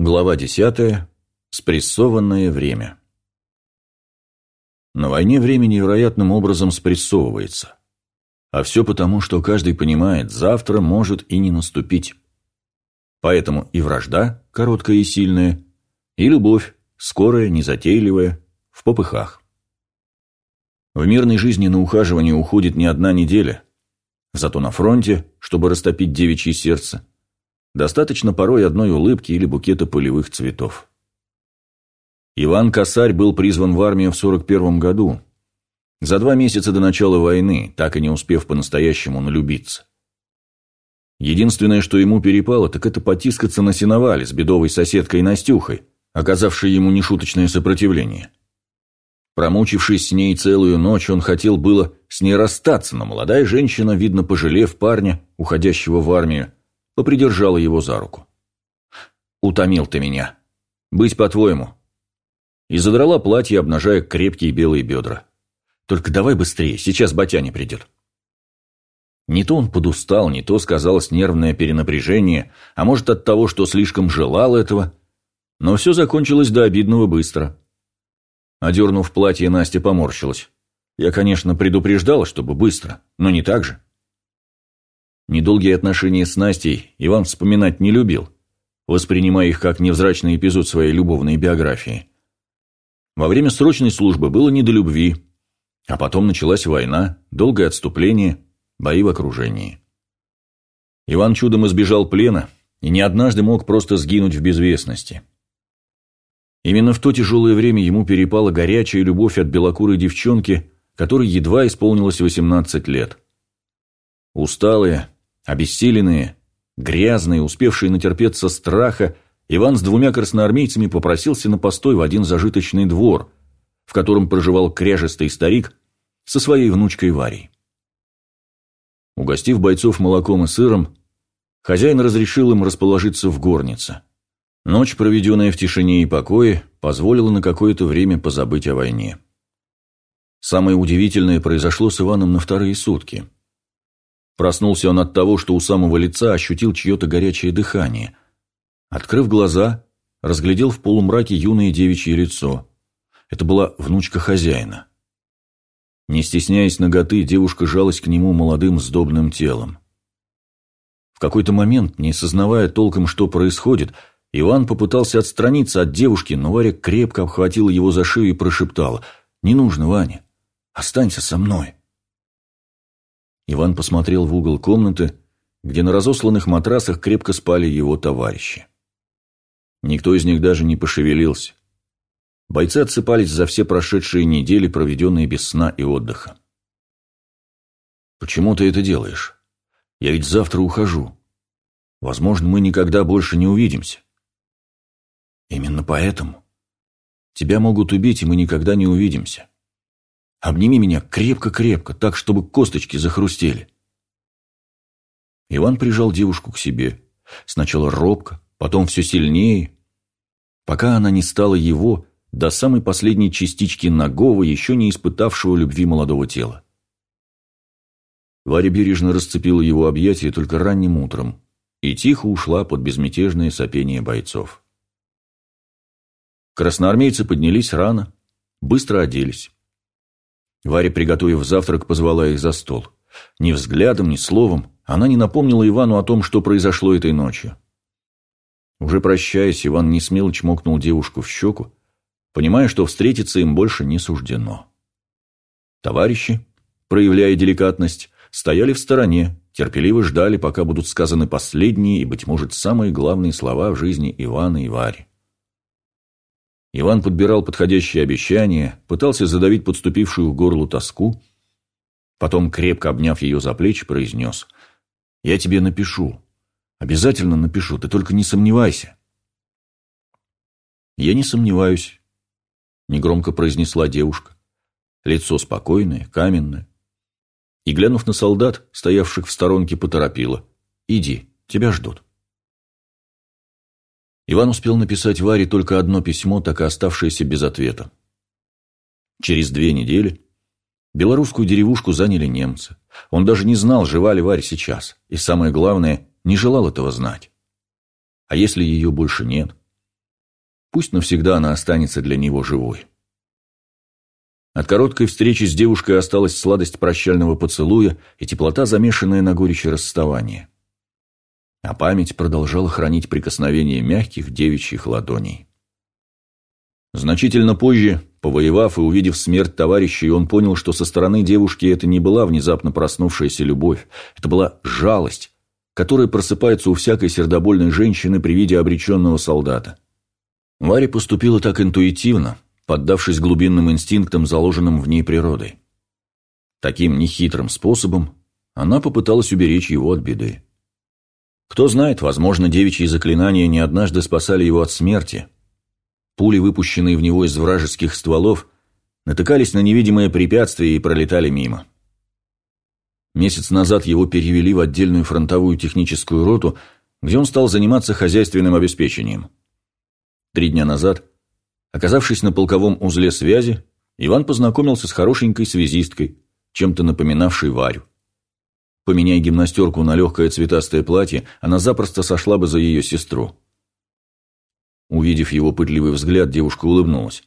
Глава 10. Спрессованное время. На войне время невероятным образом спрессовывается. А все потому, что каждый понимает, завтра может и не наступить. Поэтому и вражда, короткая и сильная, и любовь, скорая, незатейливая, в попыхах. В мирной жизни на ухаживание уходит не одна неделя. Зато на фронте, чтобы растопить девичье сердце, Достаточно порой одной улыбки или букета полевых цветов. Иван Косарь был призван в армию в 41 году, за два месяца до начала войны, так и не успев по-настоящему налюбиться. Единственное, что ему перепало, так это потискаться на сеновале с бедовой соседкой Настюхой, оказавшей ему нешуточное сопротивление. Промучившись с ней целую ночь, он хотел было с ней расстаться, но молодая женщина, видно, пожалев парня, уходящего в армию, попридержала его за руку. «Утомил ты меня. Быть по-твоему». И задрала платье, обнажая крепкие белые бедра. «Только давай быстрее, сейчас Батяня придет». Не то он подустал, не то сказалось нервное перенапряжение, а может от того, что слишком желал этого. Но все закончилось до обидного быстро. Одернув платье, Настя поморщилась. Я, конечно, предупреждала, чтобы быстро, но не так же. Недолгие отношения с Настей Иван вспоминать не любил, воспринимая их как невзрачный эпизод своей любовной биографии. Во время срочной службы было не до любви, а потом началась война, долгое отступление, бои в окружении. Иван чудом избежал плена и не однажды мог просто сгинуть в безвестности. Именно в то тяжелое время ему перепала горячая любовь от белокурой девчонки, которой едва исполнилось 18 лет. Усталые, Обессиленные, грязные, успевшие натерпеться страха, Иван с двумя красноармейцами попросился на постой в один зажиточный двор, в котором проживал кряжестый старик со своей внучкой Варей. Угостив бойцов молоком и сыром, хозяин разрешил им расположиться в горнице. Ночь, проведенная в тишине и покое, позволила на какое-то время позабыть о войне. Самое удивительное произошло с Иваном на вторые сутки – Проснулся он от того, что у самого лица ощутил чье-то горячее дыхание. Открыв глаза, разглядел в полумраке юное девичье лицо. Это была внучка хозяина. Не стесняясь ноготы, девушка жалась к нему молодым сдобным телом. В какой-то момент, не сознавая толком, что происходит, Иван попытался отстраниться от девушки, но Варя крепко обхватила его за шею и прошептала «Не нужно, Ваня, останься со мной». Иван посмотрел в угол комнаты, где на разосланных матрасах крепко спали его товарищи. Никто из них даже не пошевелился. Бойцы отсыпались за все прошедшие недели, проведенные без сна и отдыха. «Почему ты это делаешь? Я ведь завтра ухожу. Возможно, мы никогда больше не увидимся». «Именно поэтому. Тебя могут убить, и мы никогда не увидимся. Обними меня крепко-крепко, так, чтобы косточки захрустели. Иван прижал девушку к себе. Сначала робко, потом все сильнее. Пока она не стала его, до самой последней частички нагого, еще не испытавшего любви молодого тела. Варя бережно расцепила его объятия только ранним утром и тихо ушла под безмятежное сопение бойцов. Красноармейцы поднялись рано, быстро оделись. Варя, приготовив завтрак, позвала их за стол. Ни взглядом, ни словом она не напомнила Ивану о том, что произошло этой ночью. Уже прощаясь, Иван не смело чмокнул девушку в щеку, понимая, что встретиться им больше не суждено. Товарищи, проявляя деликатность, стояли в стороне, терпеливо ждали, пока будут сказаны последние и, быть может, самые главные слова в жизни Ивана и Вари. Иван подбирал подходящие обещания, пытался задавить подступившую к горлу тоску, потом, крепко обняв ее за плечи, произнес «Я тебе напишу. Обязательно напишу, ты только не сомневайся». «Я не сомневаюсь», — негромко произнесла девушка. Лицо спокойное, каменное. И, глянув на солдат, стоявших в сторонке, поторопила. «Иди, тебя ждут». Иван успел написать Варе только одно письмо, так и оставшееся без ответа. Через две недели белорусскую деревушку заняли немцы. Он даже не знал, жива ли Варя сейчас, и самое главное, не желал этого знать. А если ее больше нет? Пусть навсегда она останется для него живой. От короткой встречи с девушкой осталась сладость прощального поцелуя и теплота, замешанная на горечи расставания. А память продолжала хранить прикосновение мягких девичьих ладоней. Значительно позже, повоевав и увидев смерть товарищей, он понял, что со стороны девушки это не была внезапно проснувшаяся любовь, это была жалость, которая просыпается у всякой сердобольной женщины при виде обреченного солдата. Варя поступила так интуитивно, поддавшись глубинным инстинктам, заложенным в ней природой. Таким нехитрым способом она попыталась уберечь его от беды. Кто знает, возможно, девичьи заклинания не однажды спасали его от смерти. Пули, выпущенные в него из вражеских стволов, натыкались на невидимое препятствие и пролетали мимо. Месяц назад его перевели в отдельную фронтовую техническую роту, где он стал заниматься хозяйственным обеспечением. Три дня назад, оказавшись на полковом узле связи, Иван познакомился с хорошенькой связисткой, чем-то напоминавшей Варю. Поменяй гимнастерку на легкое цветастое платье, она запросто сошла бы за ее сестру. Увидев его пытливый взгляд, девушка улыбнулась.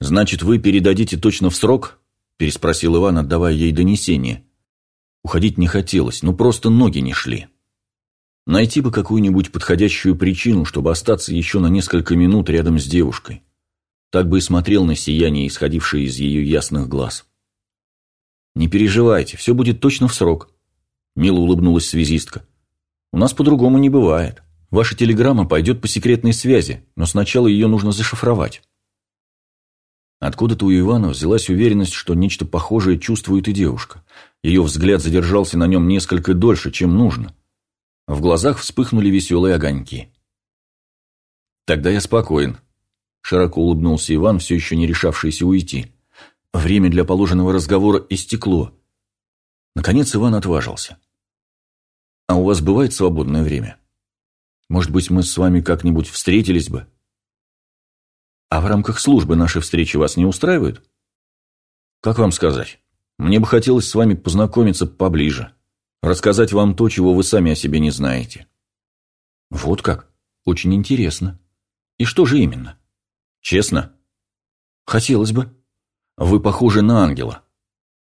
«Значит, вы передадите точно в срок?» – переспросил Иван, отдавая ей донесение. Уходить не хотелось, но просто ноги не шли. Найти бы какую-нибудь подходящую причину, чтобы остаться еще на несколько минут рядом с девушкой. Так бы и смотрел на сияние, исходившее из ее ясных глаз. «Не переживайте, все будет точно в срок», – мило улыбнулась связистка. «У нас по-другому не бывает. Ваша телеграмма пойдет по секретной связи, но сначала ее нужно зашифровать». Откуда-то у Ивана взялась уверенность, что нечто похожее чувствует и девушка. Ее взгляд задержался на нем несколько дольше, чем нужно – в глазах вспыхнули веселые огоньки. «Тогда я спокоен», – широко улыбнулся Иван, все еще не решавшийся уйти. Время для положенного разговора истекло. Наконец Иван отважился. «А у вас бывает свободное время? Может быть, мы с вами как-нибудь встретились бы?» «А в рамках службы наши встречи вас не устраивают?» «Как вам сказать? Мне бы хотелось с вами познакомиться поближе». Рассказать вам то, чего вы сами о себе не знаете. Вот как? Очень интересно. И что же именно? Честно? Хотелось бы. Вы похожи на ангела.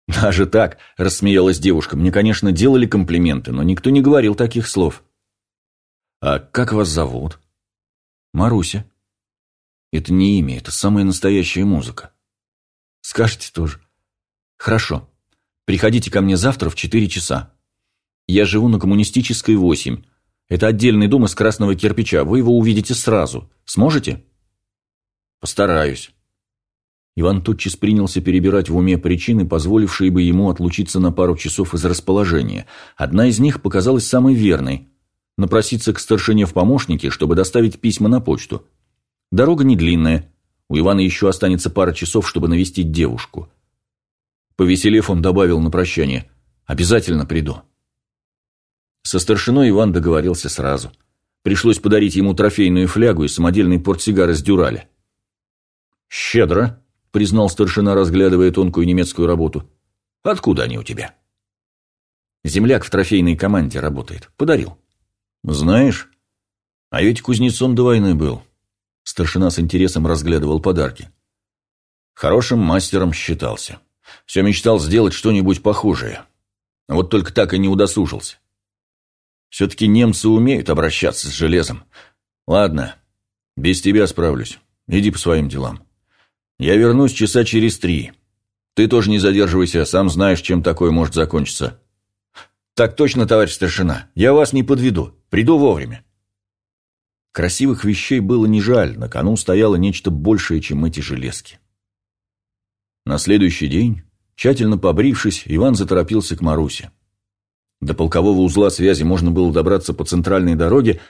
Даже так, рассмеялась девушка. Мне, конечно, делали комплименты, но никто не говорил таких слов. А как вас зовут? Маруся. Это не имя, это самая настоящая музыка. Скажете тоже. Хорошо. Приходите ко мне завтра в четыре часа. Я живу на Коммунистической 8. Это отдельный дом из красного кирпича. Вы его увидите сразу. Сможете? Постараюсь. Иван тотчас принялся перебирать в уме причины, позволившие бы ему отлучиться на пару часов из расположения. Одна из них показалась самой верной – напроситься к старшине в помощники, чтобы доставить письма на почту. Дорога не длинная. У Ивана еще останется пара часов, чтобы навестить девушку. Повеселев, он добавил на прощание «Обязательно приду». Со старшиной Иван договорился сразу. Пришлось подарить ему трофейную флягу и самодельный портсигар из дюраля. «Щедро», — признал старшина, разглядывая тонкую немецкую работу. «Откуда они у тебя?» «Земляк в трофейной команде работает. Подарил». «Знаешь, а ведь кузнецом до войны был». Старшина с интересом разглядывал подарки. Хорошим мастером считался. Все мечтал сделать что-нибудь похожее. Вот только так и не удосужился. Все-таки немцы умеют обращаться с железом. Ладно, без тебя справлюсь. Иди по своим делам. Я вернусь часа через три. Ты тоже не задерживайся, сам знаешь, чем такое может закончиться. Так точно, товарищ старшина. Я вас не подведу. Приду вовремя. Красивых вещей было не жаль, на кону стояло нечто большее, чем эти железки. На следующий день, тщательно побрившись, Иван заторопился к Марусе. До полкового узла связи можно было добраться по центральной дороге,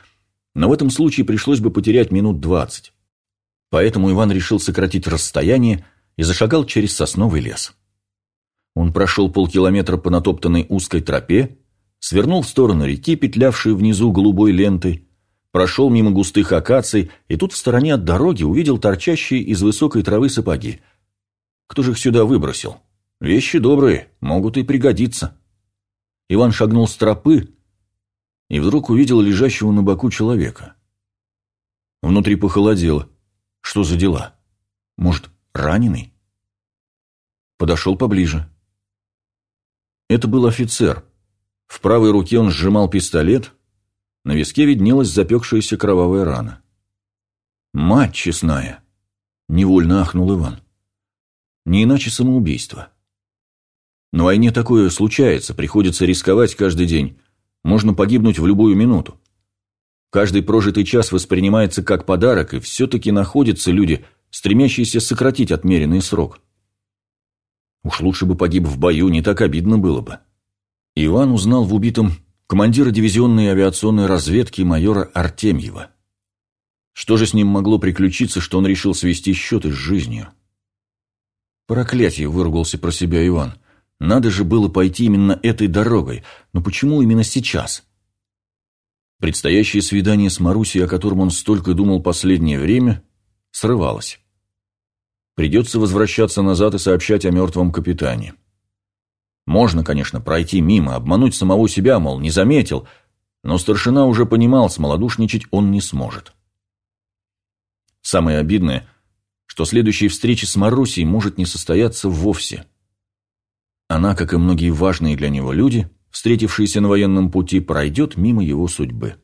но в этом случае пришлось бы потерять минут двадцать. Поэтому Иван решил сократить расстояние и зашагал через сосновый лес. Он прошел полкилометра по натоптанной узкой тропе, свернул в сторону реки, петлявшей внизу голубой лентой, прошел мимо густых акаций, и тут в стороне от дороги увидел торчащие из высокой травы сапоги. Кто же их сюда выбросил? Вещи добрые, могут и пригодиться. Иван шагнул с тропы и вдруг увидел лежащего на боку человека. Внутри похолодело. Что за дела? Может, раненый? Подошел поближе. Это был офицер. В правой руке он сжимал пистолет, на виске виднелась запекшаяся кровавая рана. «Мать честная!» — невольно ахнул Иван. «Не иначе самоубийство. На войне такое случается, приходится рисковать каждый день. Можно погибнуть в любую минуту. Каждый прожитый час воспринимается как подарок, и все-таки находятся люди, стремящиеся сократить отмеренный срок. Уж лучше бы погиб в бою, не так обидно было бы. Иван узнал в убитом командира дивизионной авиационной разведки майора Артемьева. Что же с ним могло приключиться, что он решил свести счеты с жизнью? Проклятие, выругался про себя Иван. Надо же было пойти именно этой дорогой, но почему именно сейчас? Предстоящее свидание с Марусей, о котором он столько думал последнее время, срывалось. Придется возвращаться назад и сообщать о мертвом капитане. Можно, конечно, пройти мимо, обмануть самого себя, мол, не заметил, но старшина уже понимал, смолодушничать он не сможет. Самое обидное, что следующая встреча с Марусей может не состояться вовсе. Она, как и многие важные для него люди, встретившиеся на военном пути, пройдет мимо его судьбы.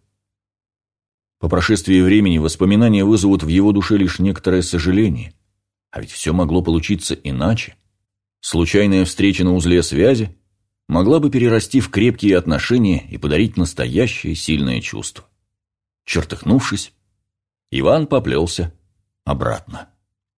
По прошествии времени воспоминания вызовут в его душе лишь некоторое сожаление. А ведь все могло получиться иначе. Случайная встреча на узле связи могла бы перерасти в крепкие отношения и подарить настоящее сильное чувство. Чертыхнувшись, Иван поплелся обратно.